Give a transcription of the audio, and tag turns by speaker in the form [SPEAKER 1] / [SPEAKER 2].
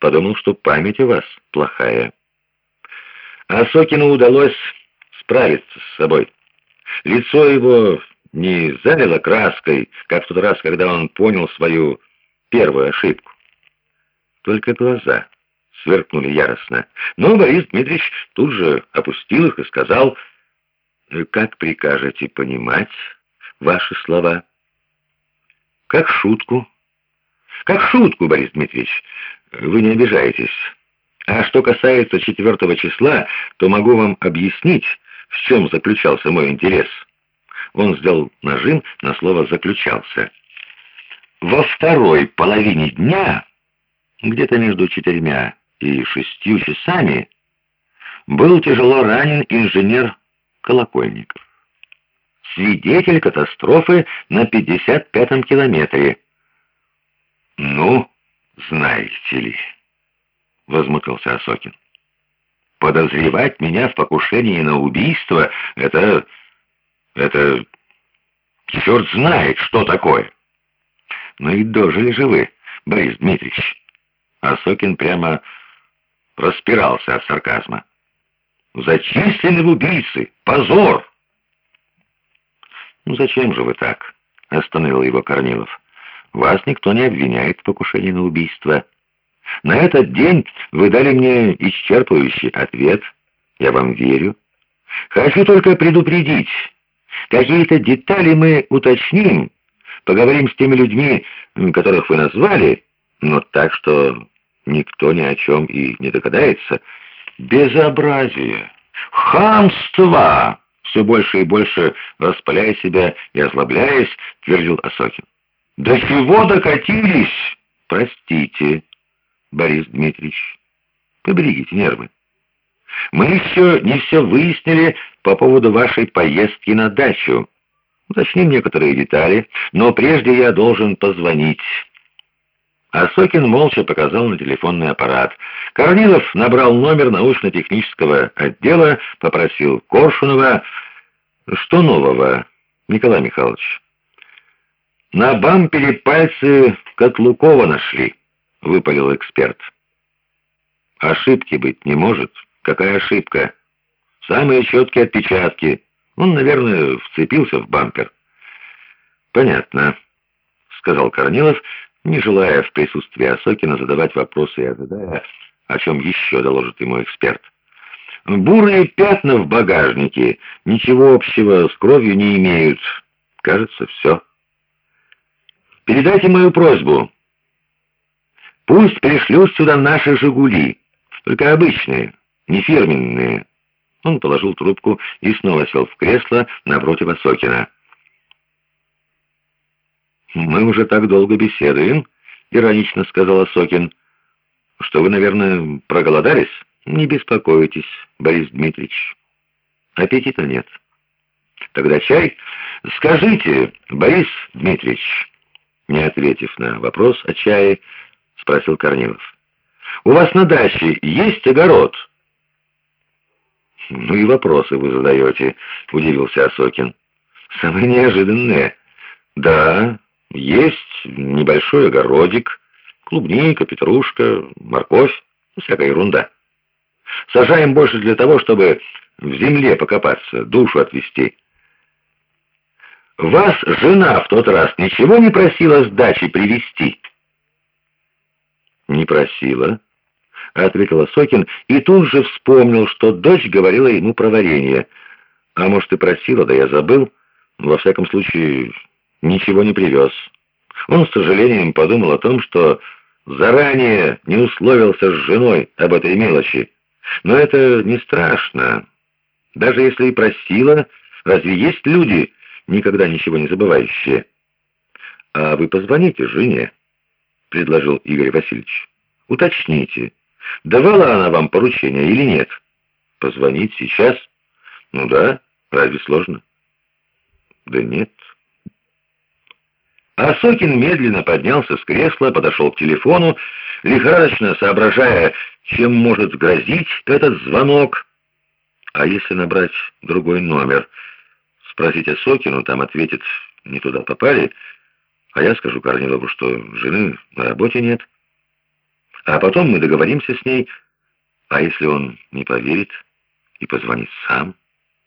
[SPEAKER 1] подумал, что память у вас плохая. А Сокину удалось справиться с собой. Лицо его не залило краской, как в тот раз, когда он понял свою первую ошибку. Только глаза сверкнули яростно. Но Борис Дмитриевич тут же опустил их и сказал, «Как прикажете понимать ваши слова?» «Как шутку». «Как шутку, Борис Дмитриевич. Вы не обижаетесь. А что касается четвертого числа, то могу вам объяснить, в чем заключался мой интерес». Он сделал нажим на слово «заключался». Во второй половине дня, где-то между четырьмя и шестью часами, был тяжело ранен инженер Колокольников. Свидетель катастрофы на 55-м километре. «Ну, знаете ли», — возмутился Осокин, — «подозревать меня в покушении на убийство — это... это... черт знает, что такое». «Ну и дожили же вы, Борис Дмитриевич». Осокин прямо распирался от сарказма. «Зачислены в убийцы! Позор!» «Ну зачем же вы так?» — остановил его Корнилов. «Вас никто не обвиняет в покушении на убийство. На этот день вы дали мне исчерпывающий ответ. Я вам верю. Хочу только предупредить. Какие-то детали мы уточним, поговорим с теми людьми, которых вы назвали, но так, что никто ни о чем и не догадается. Безобразие! Хамство! Все больше и больше распаляя себя и озлобляясь, твердил Осокин. «До чего докатились?» «Простите, Борис Дмитриевич, поберегите нервы. Мы еще не все выяснили по поводу вашей поездки на дачу. Уточним некоторые детали, но прежде я должен позвонить». Осокин молча показал на телефонный аппарат. Корнилов набрал номер научно-технического отдела, попросил Коршунова. «Что нового, Николай Михайлович?» «На бампере пальцы Котлукова нашли», — выпалил эксперт. «Ошибки быть не может. Какая ошибка?» «Самые четкие отпечатки. Он, наверное, вцепился в бампер». «Понятно», — сказал Корнилов, не желая в присутствии Осокина задавать вопросы и ожидая, о чем еще доложит ему эксперт. Бурые пятна в багажнике ничего общего с кровью не имеют. Кажется, все. Передайте мою просьбу. Пусть пришлют сюда наши «Жигули», только обычные, не фирменные. Он положил трубку и снова сел в кресло напротив Осокина. «Мы уже так долго беседуем», — иронично сказал Сокин, — «что вы, наверное, проголодались? Не беспокойтесь, Борис Дмитриевич. Аппетита нет. Тогда чай? Скажите, Борис Дмитриевич». Не ответив на вопрос о чае, спросил Корнилов. «У вас на даче есть огород?» «Ну и вопросы вы задаете», — удивился Осокин. «Самые неожиданные». «Да, есть небольшой огородик, клубника, петрушка, морковь, всякая ерунда. Сажаем больше для того, чтобы в земле покопаться, душу отвести. Вас жена в тот раз ничего не просила с дачи привезти? Не просила, ответила Сокин и тут же вспомнил, что дочь говорила ему про варенье. А может и просила, да я забыл. Во всяком случае, ничего не привез. Он с сожалением подумал о том, что заранее не условился с женой об этой мелочи. Но это не страшно. Даже если и просила, разве есть люди, никогда ничего не забывающие? «А вы позвоните жене», — предложил Игорь Васильевич. «Уточните, давала она вам поручение или нет?» «Позвонить сейчас?» «Ну да, разве сложно?» «Да нет». А Сокин медленно поднялся с кресла, подошел к телефону, лихорадочно соображая, чем может грозить этот звонок. А если набрать другой номер? Спросить о Сокину, там ответит, не туда попали, а я скажу Корнилову, что жены на работе нет. А потом мы договоримся с ней. А если он не поверит и позвонит сам?